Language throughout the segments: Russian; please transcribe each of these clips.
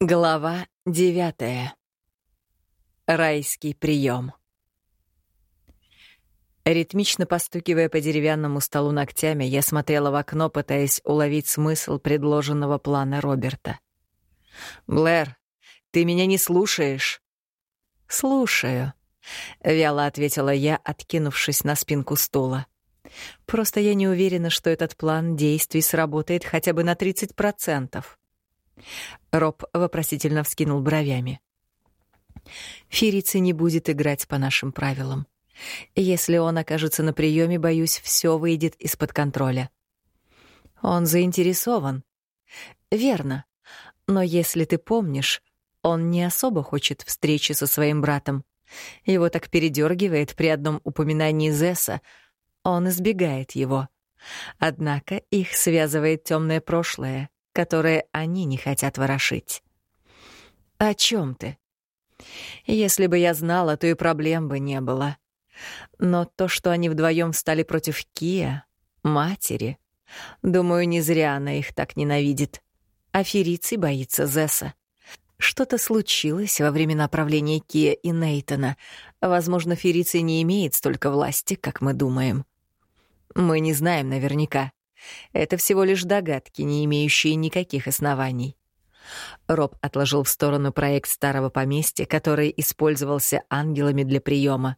Глава девятая. Райский прием. Ритмично постукивая по деревянному столу ногтями, я смотрела в окно, пытаясь уловить смысл предложенного плана Роберта. «Блэр, ты меня не слушаешь?» «Слушаю», — вяло ответила я, откинувшись на спинку стула. «Просто я не уверена, что этот план действий сработает хотя бы на 30%. Роб вопросительно вскинул бровями. Ферица не будет играть по нашим правилам. Если он окажется на приеме, боюсь, все выйдет из-под контроля. Он заинтересован. Верно. Но если ты помнишь, он не особо хочет встречи со своим братом. Его так передергивает при одном упоминании Зесса. Он избегает его. Однако их связывает темное прошлое которые они не хотят ворошить. «О чем ты?» «Если бы я знала, то и проблем бы не было. Но то, что они вдвоем встали против Кия, матери, думаю, не зря она их так ненавидит. А Фериций боится Зесса. Что-то случилось во время направления Кия и Нейтона. Возможно, Фериций не имеет столько власти, как мы думаем. Мы не знаем наверняка. Это всего лишь догадки, не имеющие никаких оснований. Роб отложил в сторону проект старого поместья, который использовался ангелами для приема.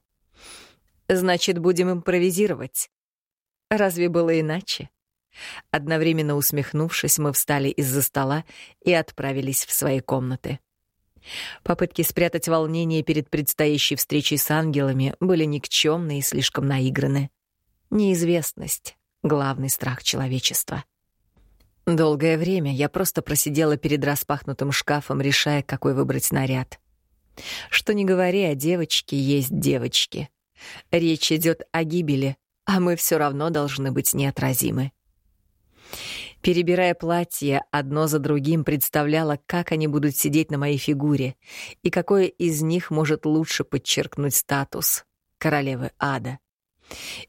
Значит, будем импровизировать. Разве было иначе? Одновременно усмехнувшись, мы встали из-за стола и отправились в свои комнаты. Попытки спрятать волнение перед предстоящей встречей с ангелами были никчемны и слишком наиграны. Неизвестность, главный страх человечества. Долгое время я просто просидела перед распахнутым шкафом, решая, какой выбрать наряд. Что не говори, о девочке есть девочки. Речь идет о гибели, а мы все равно должны быть неотразимы. Перебирая платья, одно за другим представляла, как они будут сидеть на моей фигуре и какое из них может лучше подчеркнуть статус королевы ада.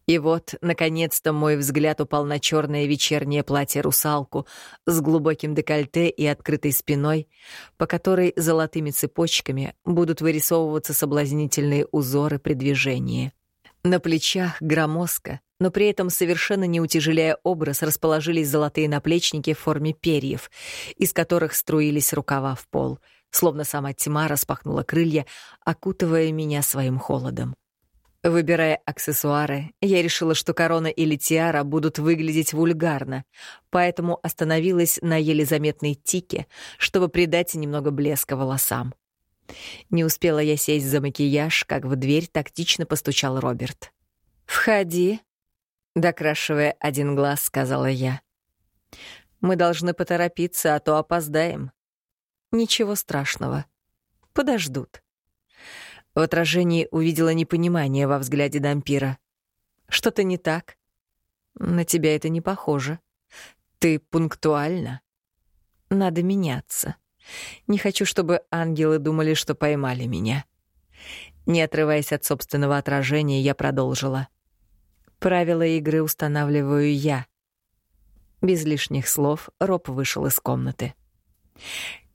И вот, наконец-то, мой взгляд упал на черное вечернее платье-русалку с глубоким декольте и открытой спиной, по которой золотыми цепочками будут вырисовываться соблазнительные узоры при движении. На плечах громоздко, но при этом совершенно не утяжеляя образ, расположились золотые наплечники в форме перьев, из которых струились рукава в пол, словно сама тьма распахнула крылья, окутывая меня своим холодом. Выбирая аксессуары, я решила, что корона или тиара будут выглядеть вульгарно, поэтому остановилась на еле заметной тике, чтобы придать немного блеска волосам. Не успела я сесть за макияж, как в дверь тактично постучал Роберт. «Входи», — докрашивая один глаз, сказала я. «Мы должны поторопиться, а то опоздаем». «Ничего страшного. Подождут». В отражении увидела непонимание во взгляде Дампира. «Что-то не так? На тебя это не похоже. Ты пунктуальна. Надо меняться. Не хочу, чтобы ангелы думали, что поймали меня». Не отрываясь от собственного отражения, я продолжила. «Правила игры устанавливаю я». Без лишних слов Роб вышел из комнаты.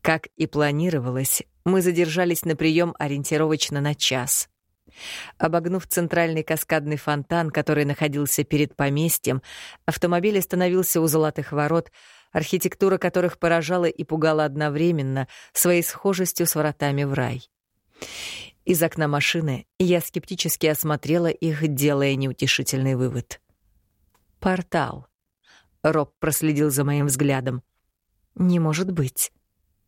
Как и планировалось, мы задержались на прием ориентировочно на час. Обогнув центральный каскадный фонтан, который находился перед поместьем, автомобиль остановился у золотых ворот, архитектура которых поражала и пугала одновременно своей схожестью с воротами в рай. Из окна машины я скептически осмотрела их, делая неутешительный вывод. «Портал». Роб проследил за моим взглядом. «Не может быть.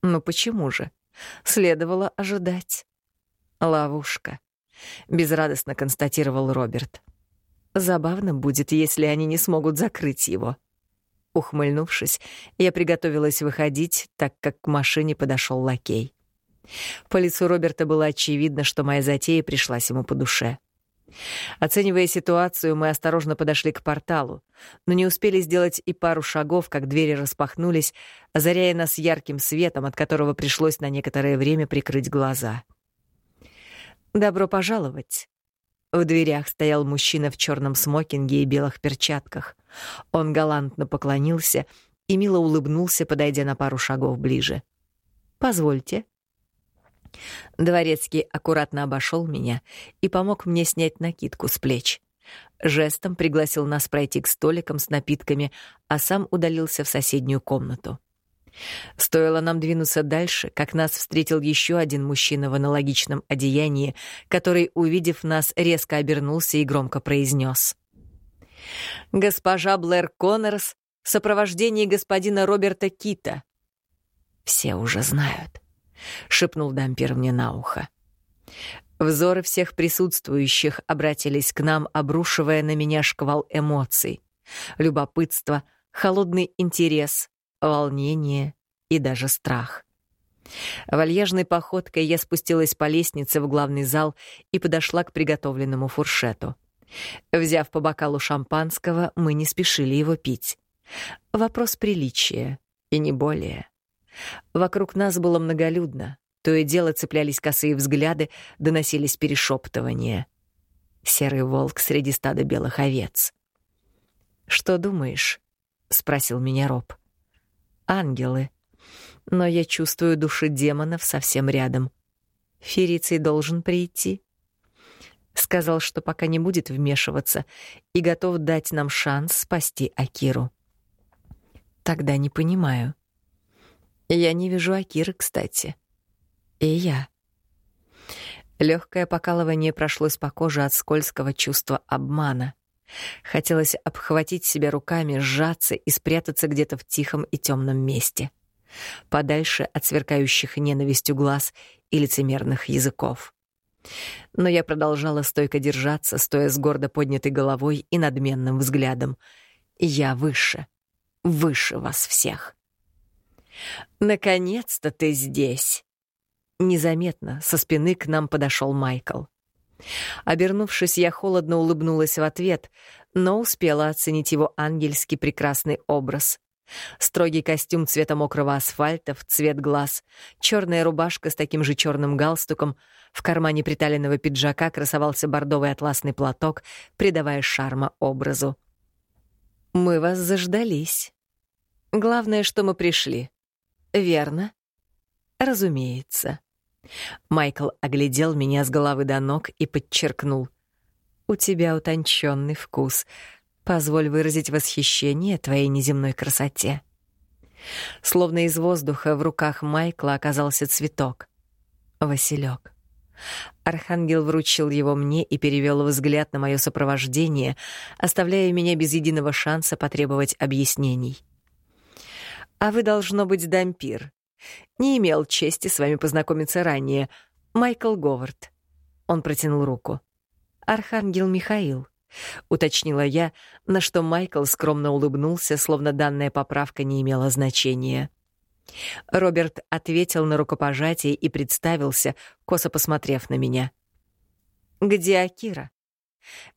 Ну почему же? Следовало ожидать. Ловушка. Безрадостно констатировал Роберт. Забавно будет, если они не смогут закрыть его. Ухмыльнувшись, я приготовилась выходить, так как к машине подошел лакей. По лицу Роберта было очевидно, что моя затея пришлась ему по душе. Оценивая ситуацию, мы осторожно подошли к порталу, но не успели сделать и пару шагов, как двери распахнулись, озаряя нас ярким светом, от которого пришлось на некоторое время прикрыть глаза. «Добро пожаловать!» В дверях стоял мужчина в черном смокинге и белых перчатках. Он галантно поклонился и мило улыбнулся, подойдя на пару шагов ближе. Позвольте». Дворецкий аккуратно обошел меня и помог мне снять накидку с плеч. Жестом пригласил нас пройти к столикам с напитками, а сам удалился в соседнюю комнату. Стоило нам двинуться дальше, как нас встретил еще один мужчина в аналогичном одеянии, который, увидев нас, резко обернулся и громко произнес: «Госпожа Блэр Коннорс в сопровождении господина Роберта Кита». «Все уже знают», — шепнул Дампер мне на ухо. Взоры всех присутствующих обратились к нам, обрушивая на меня шквал эмоций. Любопытство, холодный интерес, волнение и даже страх. Вальяжной походкой я спустилась по лестнице в главный зал и подошла к приготовленному фуршету. Взяв по бокалу шампанского, мы не спешили его пить. Вопрос приличия, и не более. Вокруг нас было многолюдно. То и дело цеплялись косые взгляды, доносились перешептывания. Серый волк среди стада белых овец. «Что думаешь?» — спросил меня Роб. «Ангелы. Но я чувствую души демонов совсем рядом. Фериций должен прийти». Сказал, что пока не будет вмешиваться и готов дать нам шанс спасти Акиру. Тогда не понимаю. Я не вижу Акиры, кстати. И я. Легкое покалывание прошлось по коже от скользкого чувства обмана. Хотелось обхватить себя руками, сжаться и спрятаться где-то в тихом и темном месте, подальше от сверкающих ненавистью глаз и лицемерных языков. Но я продолжала стойко держаться, стоя с гордо поднятой головой и надменным взглядом. Я выше, выше вас всех. «Наконец-то ты здесь!» Незаметно со спины к нам подошел Майкл. Обернувшись, я холодно улыбнулась в ответ, но успела оценить его ангельски прекрасный образ. Строгий костюм цвета мокрого асфальта в цвет глаз, черная рубашка с таким же черным галстуком, в кармане приталенного пиджака красовался бордовый атласный платок, придавая шарма образу. «Мы вас заждались. Главное, что мы пришли. Верно? Разумеется. Майкл оглядел меня с головы до ног и подчеркнул. У тебя утонченный вкус. Позволь выразить восхищение твоей неземной красоте. Словно из воздуха в руках Майкла оказался цветок. Василек. Архангел вручил его мне и перевел взгляд на мое сопровождение, оставляя меня без единого шанса потребовать объяснений. А вы, должно быть, дампир. Не имел чести с вами познакомиться ранее. Майкл Говард. Он протянул руку. Архангел Михаил. Уточнила я, на что Майкл скромно улыбнулся, словно данная поправка не имела значения. Роберт ответил на рукопожатие и представился, косо посмотрев на меня. «Где Акира?»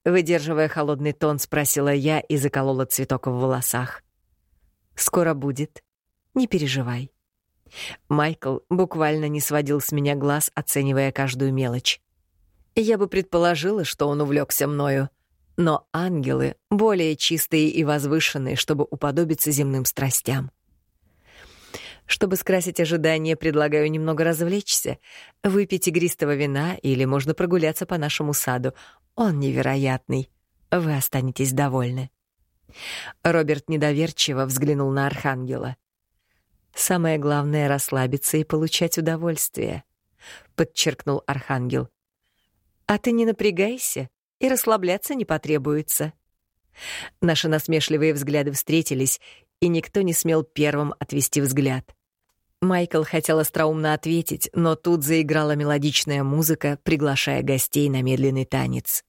Выдерживая холодный тон, спросила я и заколола цветок в волосах. «Скоро будет. Не переживай. Майкл буквально не сводил с меня глаз, оценивая каждую мелочь. Я бы предположила, что он увлекся мною, но ангелы более чистые и возвышенные, чтобы уподобиться земным страстям. Чтобы скрасить ожидания, предлагаю немного развлечься, выпить игристого вина или можно прогуляться по нашему саду. Он невероятный. Вы останетесь довольны. Роберт недоверчиво взглянул на архангела. Самое главное — расслабиться и получать удовольствие», — подчеркнул Архангел. «А ты не напрягайся, и расслабляться не потребуется». Наши насмешливые взгляды встретились, и никто не смел первым отвести взгляд. Майкл хотел остроумно ответить, но тут заиграла мелодичная музыка, приглашая гостей на медленный танец.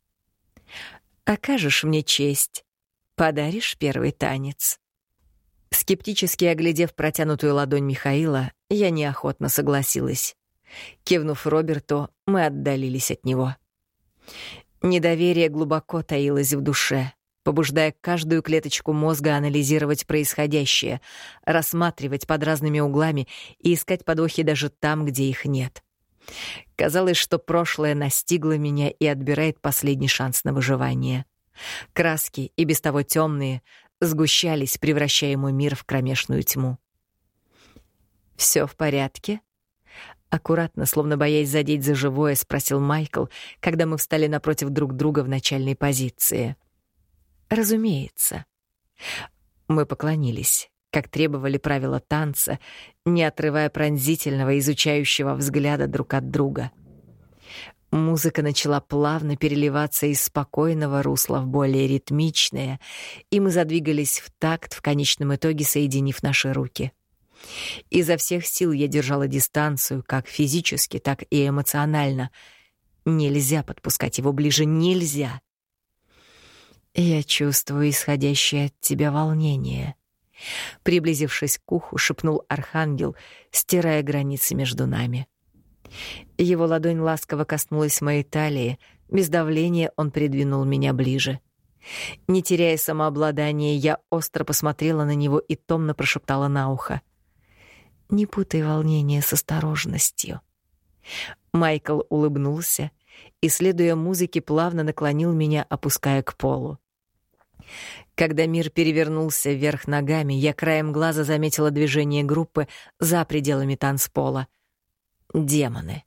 «Окажешь мне честь, подаришь первый танец». Скептически оглядев протянутую ладонь Михаила, я неохотно согласилась. Кивнув Роберту, мы отдалились от него. Недоверие глубоко таилось в душе, побуждая каждую клеточку мозга анализировать происходящее, рассматривать под разными углами и искать подвохи даже там, где их нет. Казалось, что прошлое настигло меня и отбирает последний шанс на выживание. Краски, и без того темные, сгущались, превращая мой мир в кромешную тьму. Все в порядке?» Аккуратно, словно боясь задеть за живое, спросил Майкл, когда мы встали напротив друг друга в начальной позиции. «Разумеется». Мы поклонились, как требовали правила танца, не отрывая пронзительного, изучающего взгляда друг от друга. Музыка начала плавно переливаться из спокойного русла в более ритмичное, и мы задвигались в такт, в конечном итоге соединив наши руки — Изо всех сил я держала дистанцию, как физически, так и эмоционально. Нельзя подпускать его ближе, нельзя. Я чувствую исходящее от тебя волнение. Приблизившись к уху, шепнул архангел, стирая границы между нами. Его ладонь ласково коснулась моей талии, без давления он придвинул меня ближе. Не теряя самообладания, я остро посмотрела на него и томно прошептала на ухо — не путай волнение с осторожностью. Майкл улыбнулся и, следуя музыке, плавно наклонил меня, опуская к полу. Когда мир перевернулся вверх ногами, я краем глаза заметила движение группы за пределами танцпола. Демоны.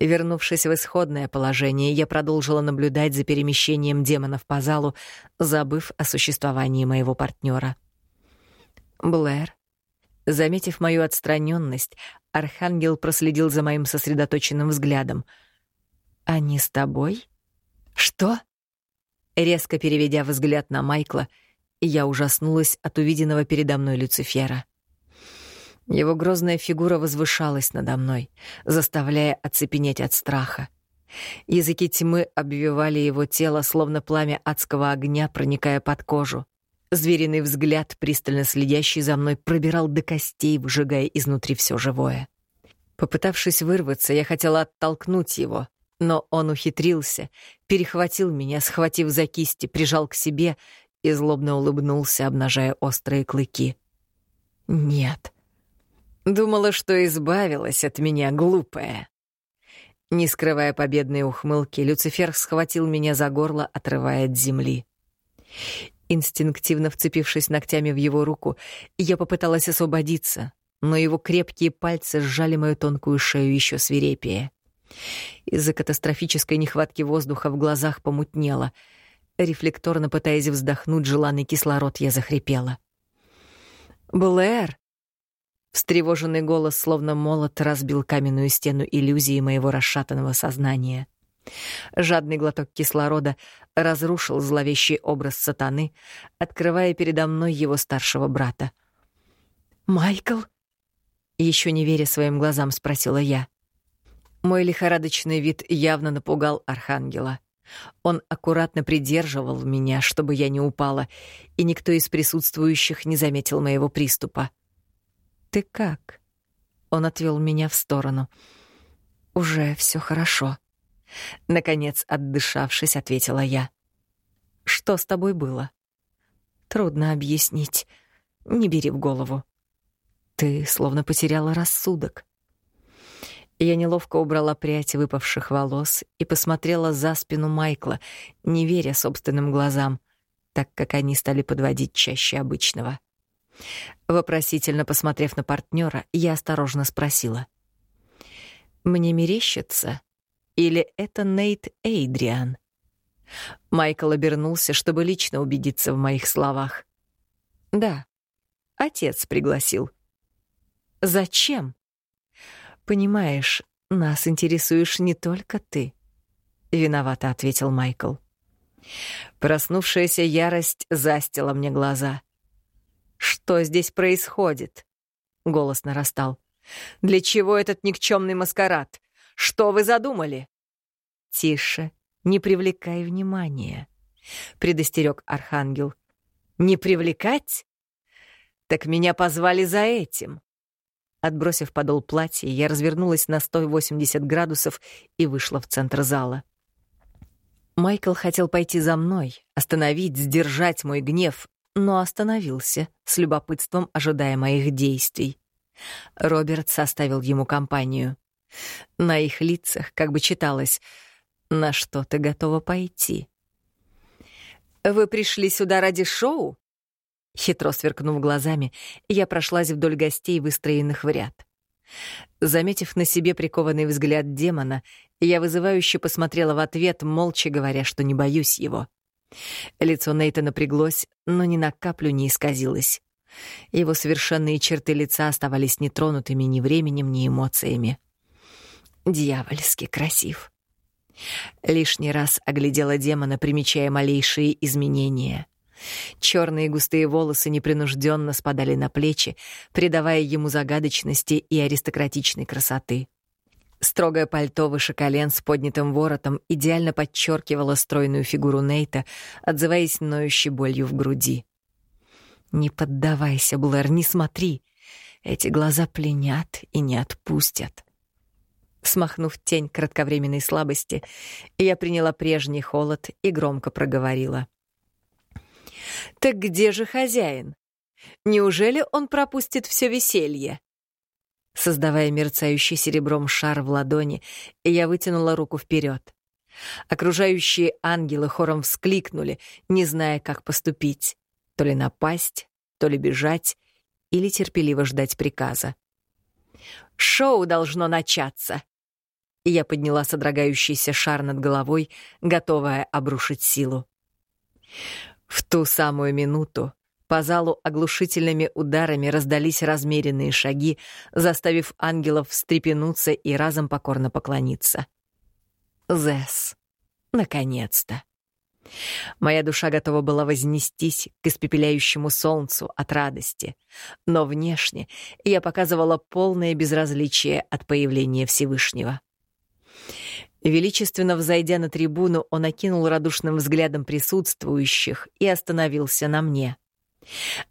Вернувшись в исходное положение, я продолжила наблюдать за перемещением демонов по залу, забыв о существовании моего партнера. Блэр Заметив мою отстраненность, архангел проследил за моим сосредоточенным взглядом. «Они с тобой?» «Что?» Резко переведя взгляд на Майкла, я ужаснулась от увиденного передо мной Люцифера. Его грозная фигура возвышалась надо мной, заставляя оцепенеть от страха. Языки тьмы обвивали его тело, словно пламя адского огня, проникая под кожу. Звериный взгляд, пристально следящий за мной, пробирал до костей, выжигая изнутри все живое. Попытавшись вырваться, я хотела оттолкнуть его, но он ухитрился, перехватил меня, схватив за кисти, прижал к себе и злобно улыбнулся, обнажая острые клыки. «Нет». Думала, что избавилась от меня, глупая. Не скрывая победной ухмылки, Люцифер схватил меня за горло, отрывая от земли. Инстинктивно вцепившись ногтями в его руку, я попыталась освободиться, но его крепкие пальцы сжали мою тонкую шею еще свирепее. Из-за катастрофической нехватки воздуха в глазах помутнело. Рефлекторно пытаясь вздохнуть желанный кислород, я захрипела. «Блэр!» Встревоженный голос, словно молот, разбил каменную стену иллюзии моего расшатанного сознания. Жадный глоток кислорода разрушил зловещий образ сатаны, открывая передо мной его старшего брата. «Майкл?» Еще не веря своим глазам, спросила я. Мой лихорадочный вид явно напугал архангела. Он аккуратно придерживал меня, чтобы я не упала, и никто из присутствующих не заметил моего приступа. «Ты как?» Он отвел меня в сторону. «Уже все хорошо». Наконец, отдышавшись, ответила я. «Что с тобой было?» «Трудно объяснить. Не бери в голову. Ты словно потеряла рассудок». Я неловко убрала прядь выпавших волос и посмотрела за спину Майкла, не веря собственным глазам, так как они стали подводить чаще обычного. Вопросительно посмотрев на партнера, я осторожно спросила. «Мне мерещится, или это Нейт Эйдриан? Майкл обернулся, чтобы лично убедиться в моих словах. Да, отец пригласил. Зачем? Понимаешь, нас интересуешь не только ты. Виновато ответил Майкл. Проснувшаяся ярость застила мне глаза. Что здесь происходит? Голос нарастал. Для чего этот никчемный маскарад? Что вы задумали?» «Тише, не привлекай внимания», — предостерег Архангел. «Не привлекать? Так меня позвали за этим». Отбросив подол платья, я развернулась на 180 градусов и вышла в центр зала. Майкл хотел пойти за мной, остановить, сдержать мой гнев, но остановился, с любопытством ожидая моих действий. Роберт составил ему компанию. На их лицах как бы читалось «На что ты готова пойти?» «Вы пришли сюда ради шоу?» Хитро сверкнув глазами, я прошлась вдоль гостей, выстроенных в ряд. Заметив на себе прикованный взгляд демона, я вызывающе посмотрела в ответ, молча говоря, что не боюсь его. Лицо Нейта напряглось, но ни на каплю не исказилось. Его совершенные черты лица оставались нетронутыми ни временем, ни эмоциями. Дьявольски красив. Лишний раз оглядела демона, примечая малейшие изменения. Черные густые волосы непринужденно спадали на плечи, придавая ему загадочности и аристократичной красоты. Строгое пальто выше колен с поднятым воротом идеально подчеркивало стройную фигуру Нейта, отзываясь ноющей болью в груди. «Не поддавайся, Блэр, не смотри. Эти глаза пленят и не отпустят». Смахнув тень кратковременной слабости, я приняла прежний холод и громко проговорила. «Так где же хозяин? Неужели он пропустит все веселье?» Создавая мерцающий серебром шар в ладони, я вытянула руку вперед. Окружающие ангелы хором вскликнули, не зная, как поступить. То ли напасть, то ли бежать, или терпеливо ждать приказа. «Шоу должно начаться!» И я подняла содрогающийся шар над головой, готовая обрушить силу. В ту самую минуту по залу оглушительными ударами раздались размеренные шаги, заставив ангелов встрепенуться и разом покорно поклониться. Зэс. Наконец-то. Моя душа готова была вознестись к испепеляющему солнцу от радости, но внешне я показывала полное безразличие от появления Всевышнего. Величественно взойдя на трибуну, он окинул радушным взглядом присутствующих и остановился на мне.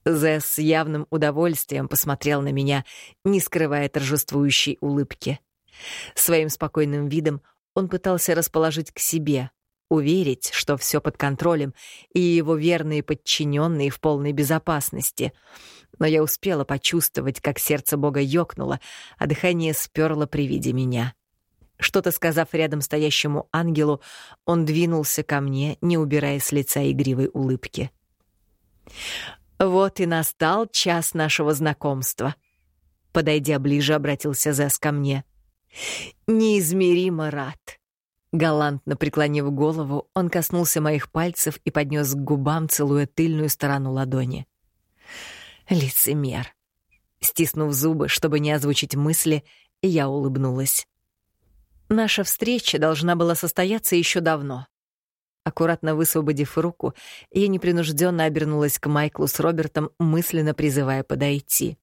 Зэс с явным удовольствием посмотрел на меня, не скрывая торжествующей улыбки. Своим спокойным видом он пытался расположить к себе, уверить, что все под контролем, и его верные подчиненные в полной безопасности. Но я успела почувствовать, как сердце Бога ёкнуло, а дыхание сперло при виде меня. Что-то сказав рядом стоящему ангелу, он двинулся ко мне, не убирая с лица игривой улыбки. «Вот и настал час нашего знакомства», — подойдя ближе, обратился Зэс ко мне. «Неизмеримо рад». Галантно преклонив голову, он коснулся моих пальцев и поднес к губам, целуя тыльную сторону ладони. Лицемер. Стиснув зубы, чтобы не озвучить мысли, я улыбнулась. Наша встреча должна была состояться еще давно. Аккуратно высвободив руку, я непринужденно обернулась к Майклу с Робертом, мысленно призывая подойти.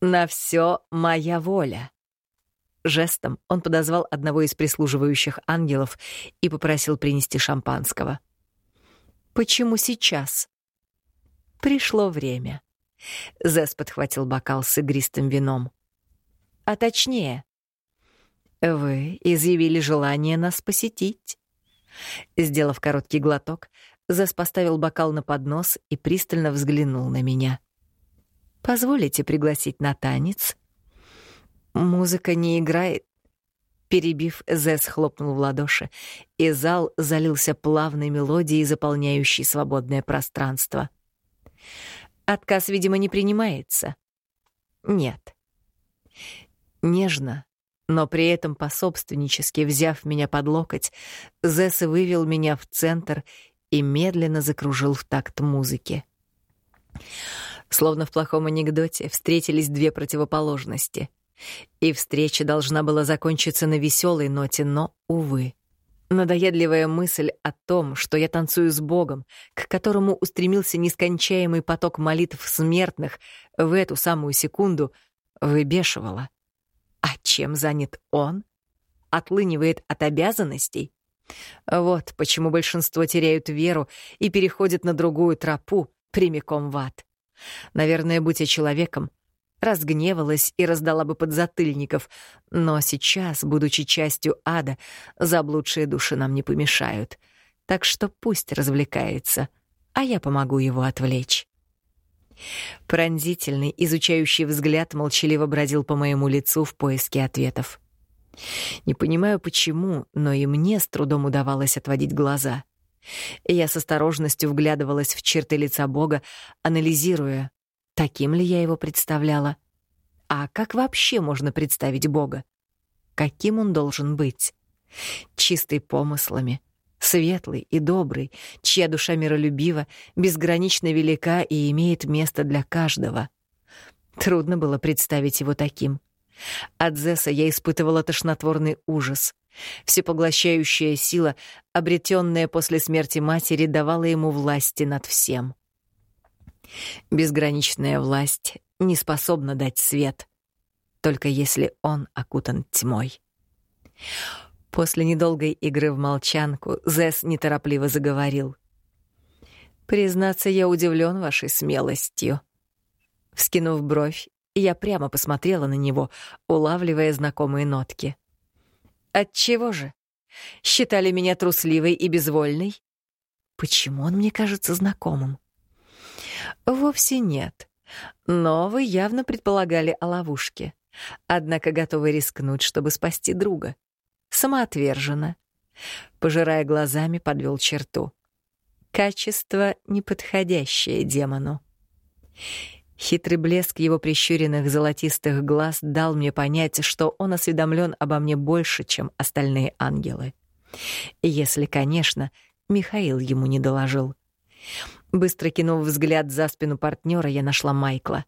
«На все моя воля». Жестом он подозвал одного из прислуживающих ангелов и попросил принести шампанского. «Почему сейчас?» «Пришло время». Зес подхватил бокал с игристым вином. «А точнее, вы изъявили желание нас посетить. Сделав короткий глоток, Зас поставил бокал на поднос и пристально взглянул на меня. «Позволите пригласить на танец?» «Музыка не играет». Перебив, Зэс хлопнул в ладоши, и зал залился плавной мелодией, заполняющей свободное пространство. Отказ, видимо, не принимается. Нет. Нежно, но при этом пособственнически взяв меня под локоть, Зесс вывел меня в центр и медленно закружил в такт музыки. Словно в плохом анекдоте встретились две противоположности. И встреча должна была закончиться на веселой ноте, но, увы. Надоедливая мысль о том, что я танцую с Богом, к которому устремился нескончаемый поток молитв смертных, в эту самую секунду выбешивала. А чем занят он? Отлынивает от обязанностей? Вот почему большинство теряют веру и переходят на другую тропу, прямиком в ад. Наверное, будь я человеком, разгневалась и раздала бы подзатыльников, но сейчас, будучи частью ада, заблудшие души нам не помешают. Так что пусть развлекается, а я помогу его отвлечь. Пронзительный, изучающий взгляд молчаливо бродил по моему лицу в поиске ответов. Не понимаю почему, но и мне с трудом удавалось отводить глаза. Я с осторожностью вглядывалась в черты лица Бога, анализируя, таким ли я его представляла. А как вообще можно представить Бога? Каким он должен быть? Чистый помыслами, светлый и добрый, чья душа миролюбива, безгранично велика и имеет место для каждого. Трудно было представить его таким. От Зеса я испытывала тошнотворный ужас. Всепоглощающая сила, обретенная после смерти матери, давала ему власти над всем. Безграничная власть не способна дать свет, только если он окутан тьмой. После недолгой игры в молчанку Зес неторопливо заговорил. «Признаться, я удивлен вашей смелостью». Вскинув бровь, я прямо посмотрела на него, улавливая знакомые нотки. «Отчего же? Считали меня трусливой и безвольной? Почему он мне кажется знакомым?» «Вовсе нет. Но вы явно предполагали о ловушке. Однако готовы рискнуть, чтобы спасти друга. Самоотверженно». Пожирая глазами, подвел черту. «Качество, неподходящее демону». Хитрый блеск его прищуренных золотистых глаз дал мне понять, что он осведомлен обо мне больше, чем остальные ангелы. Если, конечно, Михаил ему не доложил. Быстро кинув взгляд за спину партнера, я нашла Майкла.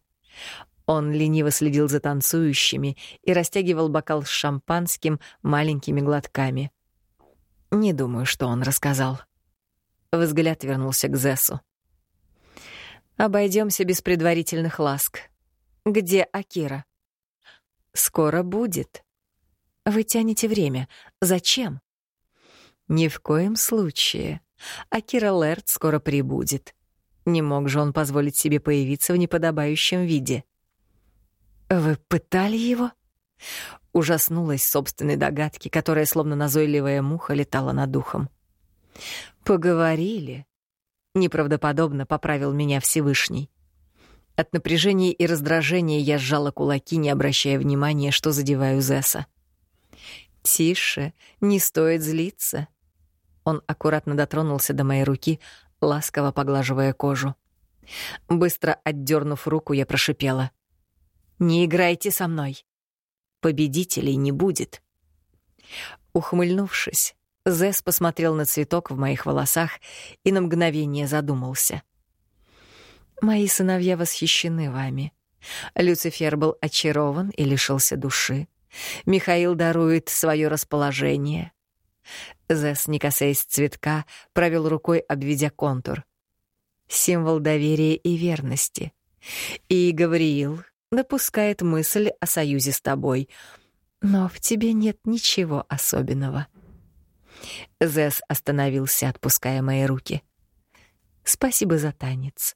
Он лениво следил за танцующими и растягивал бокал с шампанским маленькими глотками. Не думаю, что он рассказал. Взгляд вернулся к Зессу. Обойдемся без предварительных ласк. Где Акира? Скоро будет. Вы тянете время. Зачем? Ни в коем случае. Акира Лерт скоро прибудет. Не мог же он позволить себе появиться в неподобающем виде. Вы пытали его? Ужаснулась собственной догадки, которая словно назойливая муха летала над духом. Поговорили, Неправдоподобно поправил меня Всевышний. От напряжения и раздражения я сжала кулаки, не обращая внимания, что задеваю Зесса. «Тише, не стоит злиться». Он аккуратно дотронулся до моей руки, ласково поглаживая кожу. Быстро отдернув руку, я прошипела. «Не играйте со мной. Победителей не будет». Ухмыльнувшись, Зес посмотрел на цветок в моих волосах и на мгновение задумался. «Мои сыновья восхищены вами. Люцифер был очарован и лишился души. Михаил дарует свое расположение». Зес, не касаясь цветка, провел рукой, обведя контур. Символ доверия и верности. И Гавриил допускает мысль о союзе с тобой, но в тебе нет ничего особенного. Зес остановился, отпуская мои руки. «Спасибо за танец».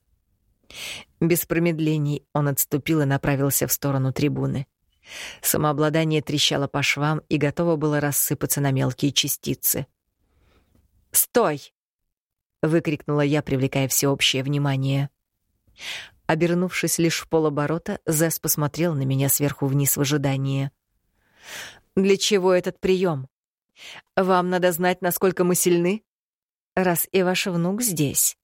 Без промедлений он отступил и направился в сторону трибуны. Самообладание трещало по швам и готово было рассыпаться на мелкие частицы. «Стой!» — выкрикнула я, привлекая всеобщее внимание. Обернувшись лишь в полоборота, Зес посмотрел на меня сверху вниз в ожидании. «Для чего этот прием? Вам надо знать, насколько мы сильны, раз и ваш внук здесь.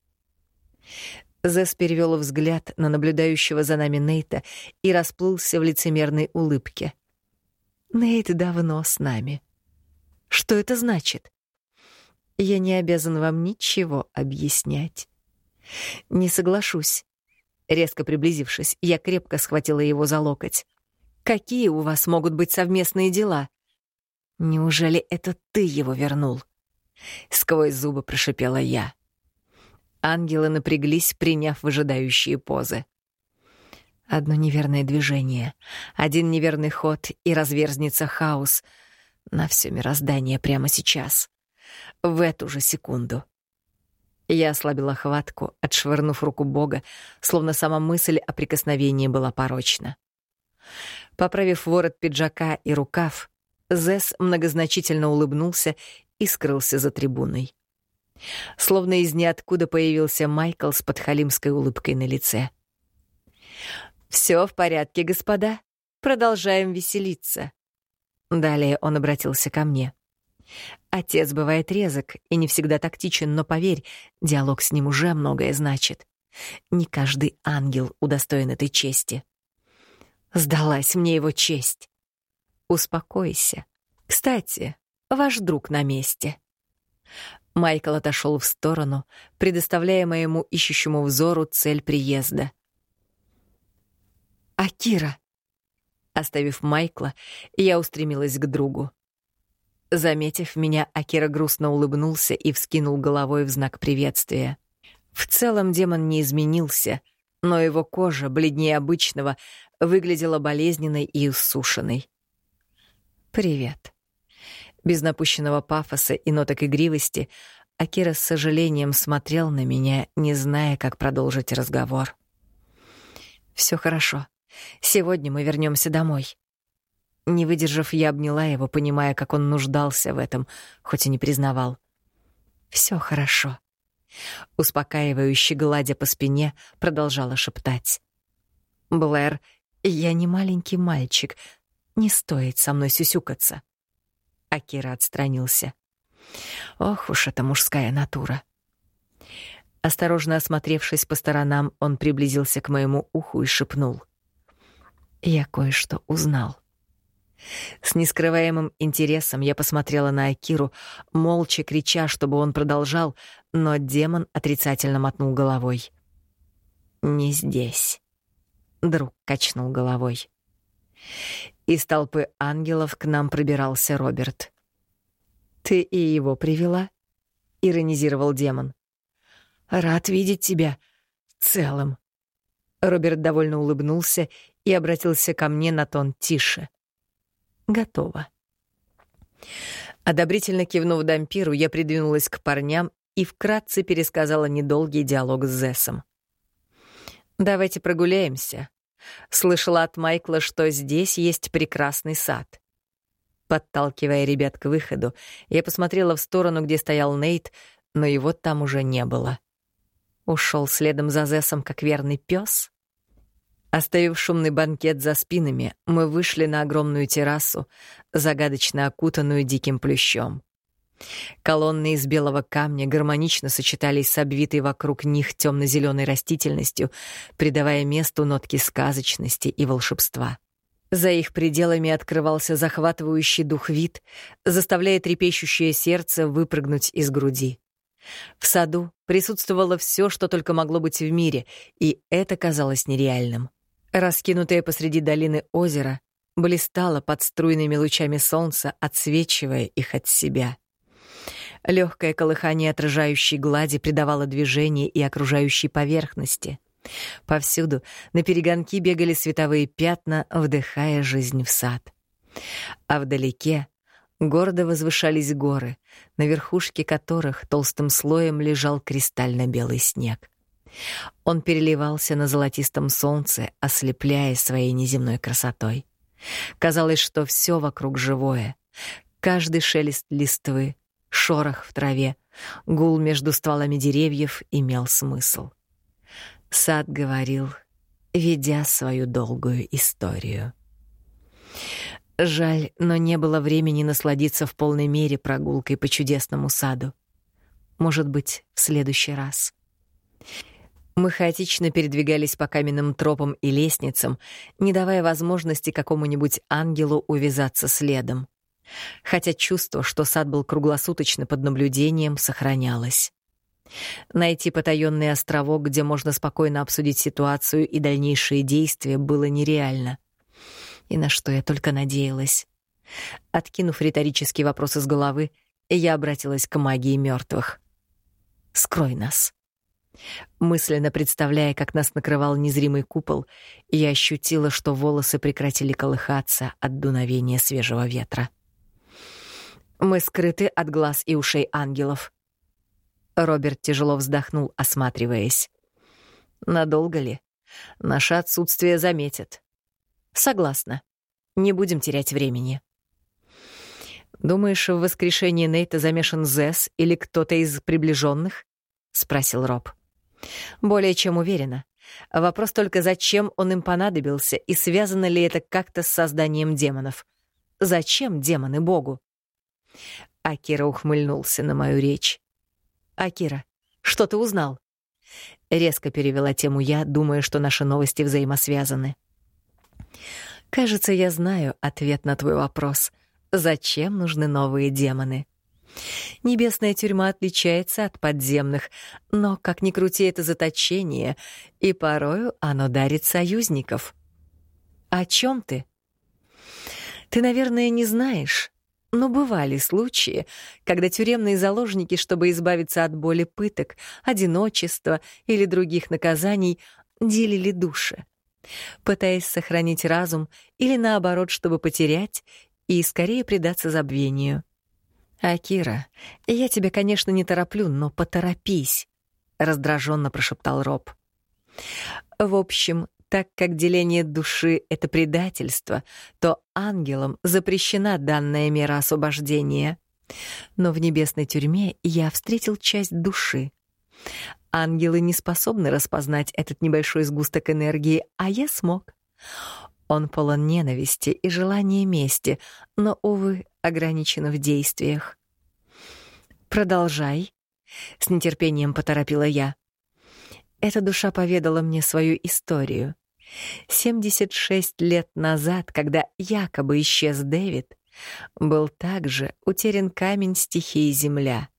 Зес перевел взгляд на наблюдающего за нами Нейта и расплылся в лицемерной улыбке. Нейт давно с нами. Что это значит? Я не обязан вам ничего объяснять. Не соглашусь. Резко приблизившись, я крепко схватила его за локоть. Какие у вас могут быть совместные дела? Неужели это ты его вернул? Сквозь зубы прошипела я. Ангелы напряглись, приняв выжидающие позы. Одно неверное движение, один неверный ход и разверзнется хаос на все мироздание прямо сейчас, в эту же секунду. Я ослабила хватку, отшвырнув руку Бога, словно сама мысль о прикосновении была порочна. Поправив ворот пиджака и рукав, Зес многозначительно улыбнулся и скрылся за трибуной. Словно из ниоткуда появился Майкл с подхалимской улыбкой на лице. «Все в порядке, господа. Продолжаем веселиться». Далее он обратился ко мне. «Отец бывает резок и не всегда тактичен, но поверь, диалог с ним уже многое значит. Не каждый ангел удостоен этой чести». Сдалась мне его честь. Успокойся. Кстати, ваш друг на месте. Майкл отошел в сторону, предоставляя моему ищущему взору цель приезда. «Акира!» Оставив Майкла, я устремилась к другу. Заметив меня, Акира грустно улыбнулся и вскинул головой в знак приветствия. В целом демон не изменился, но его кожа, бледнее обычного, выглядела болезненной и иссушенной. «Привет». Без напущенного пафоса и ноток игривости Акира с сожалением смотрел на меня, не зная, как продолжить разговор. Все хорошо. Сегодня мы вернемся домой». Не выдержав, я обняла его, понимая, как он нуждался в этом, хоть и не признавал. Все хорошо». Успокаивающе гладя по спине, продолжала шептать. «Блэр, я не маленький мальчик. Не стоит со мной сюсюкаться». Акира отстранился. Ох уж эта мужская натура. Осторожно осмотревшись по сторонам, он приблизился к моему уху и шепнул. «Я кое-что узнал». С нескрываемым интересом я посмотрела на Акиру, молча крича, чтобы он продолжал, но демон отрицательно мотнул головой. «Не здесь», — друг качнул головой. Из толпы ангелов к нам пробирался Роберт. «Ты и его привела?» — иронизировал демон. «Рад видеть тебя целым». Роберт довольно улыбнулся и обратился ко мне на тон тише. Готово. Одобрительно кивнув дампиру, я придвинулась к парням и вкратце пересказала недолгий диалог с Зессом. «Давайте прогуляемся». Слышала от Майкла, что здесь есть прекрасный сад. Подталкивая ребят к выходу, я посмотрела в сторону, где стоял Нейт, но его там уже не было. Ушел следом за Зессом, как верный пес. Оставив шумный банкет за спинами, мы вышли на огромную террасу, загадочно окутанную диким плющом. Колонны из белого камня гармонично сочетались с обвитой вокруг них темно-зеленой растительностью, придавая месту нотки сказочности и волшебства. За их пределами открывался захватывающий дух вид, заставляя трепещущее сердце выпрыгнуть из груди. В саду присутствовало все, что только могло быть в мире, и это казалось нереальным. Раскинутое посреди долины озеро блистало под струйными лучами солнца, отсвечивая их от себя. Легкое колыхание отражающей глади придавало движение и окружающей поверхности. Повсюду на перегонки бегали световые пятна, вдыхая жизнь в сад. А вдалеке гордо возвышались горы, на верхушке которых толстым слоем лежал кристально-белый снег. Он переливался на золотистом солнце, ослепляя своей неземной красотой. Казалось, что все вокруг живое. Каждый шелест листвы, шорох в траве, гул между стволами деревьев имел смысл. Сад говорил, ведя свою долгую историю. Жаль, но не было времени насладиться в полной мере прогулкой по чудесному саду. Может быть, в следующий раз. Мы хаотично передвигались по каменным тропам и лестницам, не давая возможности какому-нибудь ангелу увязаться следом. Хотя чувство, что сад был круглосуточно под наблюдением, сохранялось. Найти потаённый островок, где можно спокойно обсудить ситуацию и дальнейшие действия, было нереально. И на что я только надеялась. Откинув риторический вопрос из головы, я обратилась к магии мёртвых. «Скрой нас». Мысленно представляя, как нас накрывал незримый купол, я ощутила, что волосы прекратили колыхаться от дуновения свежего ветра. Мы скрыты от глаз и ушей ангелов. Роберт тяжело вздохнул, осматриваясь. Надолго ли? Наше отсутствие заметят. Согласна. Не будем терять времени. Думаешь, в воскрешении Нейта замешан Зэс или кто-то из приближенных? спросил Роб. Более чем уверена. Вопрос только, зачем он им понадобился и связано ли это как-то с созданием демонов. Зачем демоны Богу? Акира ухмыльнулся на мою речь. «Акира, что ты узнал?» Резко перевела тему я, думая, что наши новости взаимосвязаны. Кажется, я знаю ответ на твой вопрос. Зачем нужны новые демоны? Небесная тюрьма отличается от подземных, но, как ни крути, это заточение, и порою оно дарит союзников. О чем ты? Ты, наверное, не знаешь, но бывали случаи, когда тюремные заложники, чтобы избавиться от боли пыток, одиночества или других наказаний, делили души, пытаясь сохранить разум или, наоборот, чтобы потерять и скорее предаться забвению. «Акира, я тебя, конечно, не тороплю, но поторопись», — раздраженно прошептал Роб. «В общем, так как деление души — это предательство, то ангелам запрещена данная мера освобождения. Но в небесной тюрьме я встретил часть души. Ангелы не способны распознать этот небольшой сгусток энергии, а я смог. Он полон ненависти и желания мести, но, увы, ограничен в действиях. «Продолжай», — с нетерпением поторопила я. Эта душа поведала мне свою историю. 76 лет назад, когда якобы исчез Дэвид, был также утерян камень стихии Земля.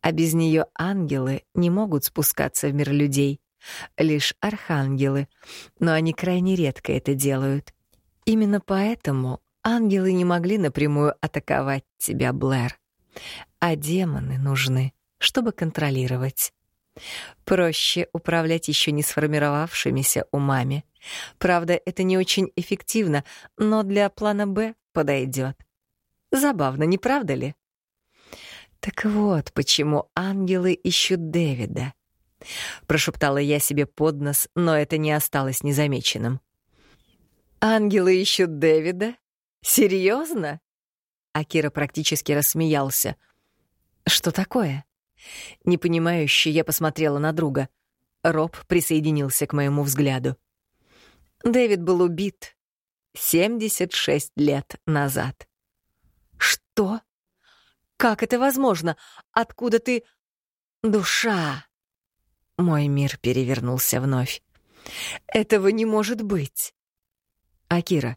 А без нее ангелы не могут спускаться в мир людей. Лишь архангелы, но они крайне редко это делают. Именно поэтому ангелы не могли напрямую атаковать тебя, Блэр. А демоны нужны, чтобы контролировать. Проще управлять еще не сформировавшимися умами. Правда, это не очень эффективно, но для плана «Б» подойдет. Забавно, не правда ли? Так вот, почему ангелы ищут Дэвида. Прошептала я себе под нос, но это не осталось незамеченным. «Ангелы ищут Дэвида? Серьезно?» Акира практически рассмеялся. «Что такое?» Непонимающе я посмотрела на друга. Роб присоединился к моему взгляду. Дэвид был убит 76 лет назад. Что? Как это возможно? Откуда ты... Душа. Мой мир перевернулся вновь. Этого не может быть. Акира,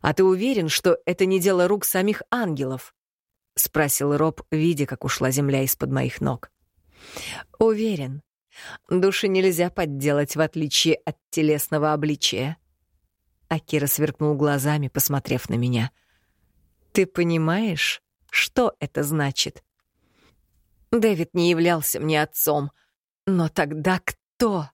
а ты уверен, что это не дело рук самих ангелов? — спросил Роб, видя, как ушла земля из-под моих ног. «Уверен. Души нельзя подделать, в отличие от телесного обличия». Акира сверкнул глазами, посмотрев на меня. «Ты понимаешь, что это значит?» Дэвид не являлся мне отцом. Но тогда кто?